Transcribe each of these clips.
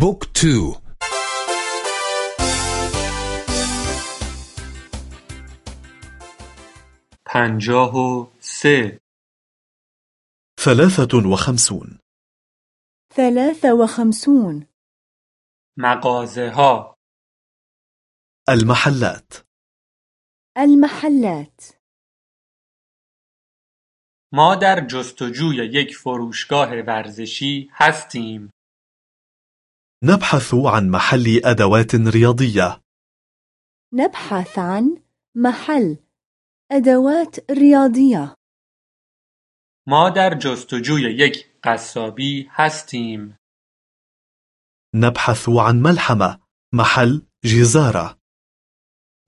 book two. پنجاه و سه. ثلاثة وخمسون. ثلاثة وخمسون. مغازه ها. المحلات. المحلات. ما در جستجوی یک فروشگاه ورزشی هستیم. نبحث عن محل أدوات رياضية. نبحث عن محل أدوات رياضية. ما در جستجوی یک قصابی هستیم. نبحث عن ملحمة محل جزارة.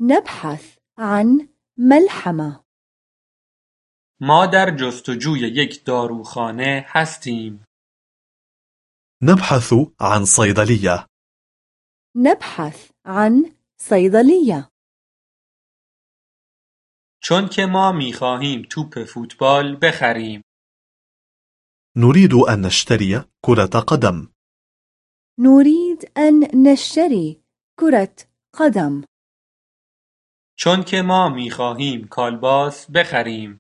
نبحث عن ملحمة. ما در جستجوی یک داروخانه هستیم. نبحث عن صيدلية. نبحث عن صيدلية. چون که ما میخواهیم توپ فوتبال بخریم. نريد أن نشتري كرة قدم. نريد أن نشتري كرة قدم. چون که ما میخواهیم کالباس بخریم.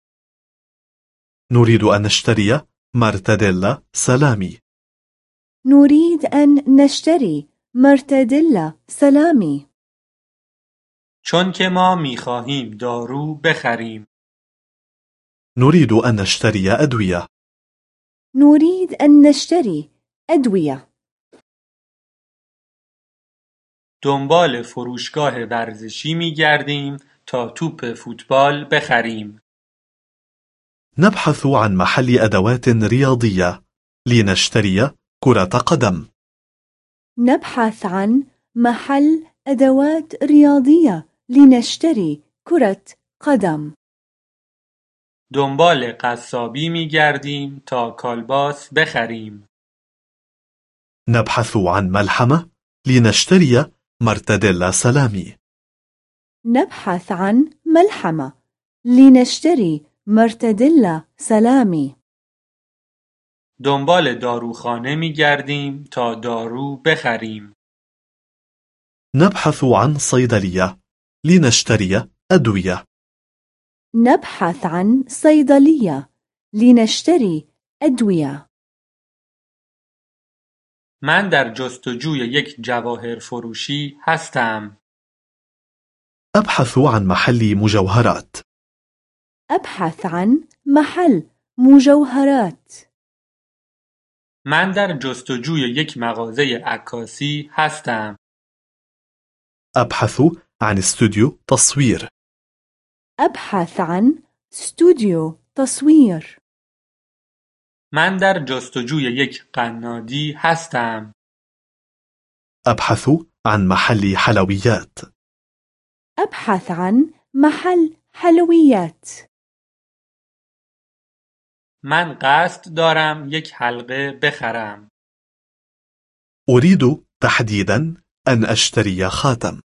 نريد أن نشتري مرتديلا سلامي. نريد أن نشتري مرتديلا سلامي. چون که ما میخواهیم دارو بخریم. نريد أن نشتري أدوية. نريد أن نشتري أدوية. دنبال فروشگاه ورزشی میگردیم تا توپ فوتبال بخریم. نبحث عن محل أدوات رياضية. لنشتري كرة قدم. نبحث عن محل أدوات رياضية لنشتري كرة قدم. دنبال قصابی میگردیم تا کالباس بخریم. نبحث عن ملحمة لنشتري مرتديلا سلامي. نبحث عن ملحمة لنشتري مرتديلا سلامي. دنبال داروخانه میگردیم تا دارو بخریم. نبحث عن صيدلية لنشتري أدوية. نبحث عن صيدلية لنشتري أدوية. من در جستجوی یک جواهر فروشی هستم. أبحث عن محل مجوهرات. أبحث عن محل مجوهرات. من در جستجوی یک مغازه عکاسی هستم. أبحث عن استوديو تصوير أبحث عن استوديو تصوير من در جستجوی یک قنادی هستم. أبحث عن محل حلويات أبحث عن محل حلويات من قصد دارم یک حلقه بخرم. أريد تحديدا أن أشتري خاتم.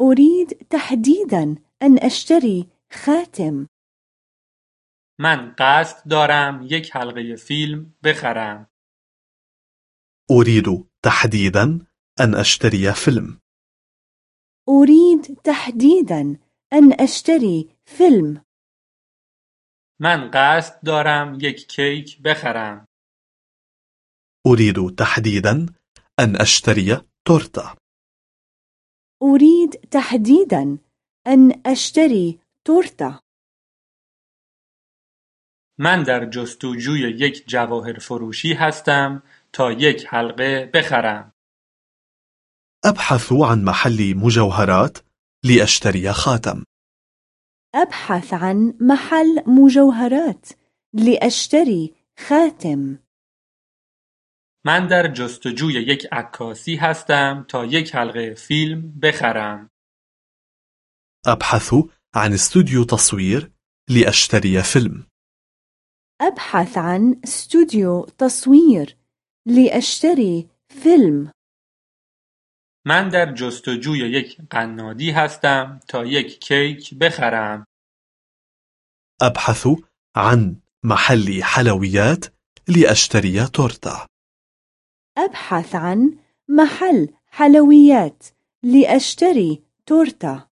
أريد تحديدا أن أشتري خاتم. من قصد دارم یک حلقه فیلم بخرم. أريد تحديدا أن أشتري فيلم. أريد تحديدا أن أشتري فيلم. من قصد دارم یک کیک بخرم. أريد تحديدا أن أشتري تورتة. أريد تحديدا أن أشتري تورتة. من در جستجوی یک جواهر فروشی هستم تا یک حلقه بخرم. أبحث عن محل مجوهرات لأشتري خاتم. أبحث عن محل مجوهرات لأشتري خاتم. من در جستجوی یک عکاسی هستم تا یک حلقه فیلم بخرم. أبحث عن استوديو تصوير لأشتري فيلم. أبحث عن استوديو تصوير لأشتري فيلم. من در جستجوی یک قنادی هستم تا یک کیک بخرم. أبحث عن محل حلويات لأشتري تورتة. أبحث عن محل حلويات لأشتري تورتة.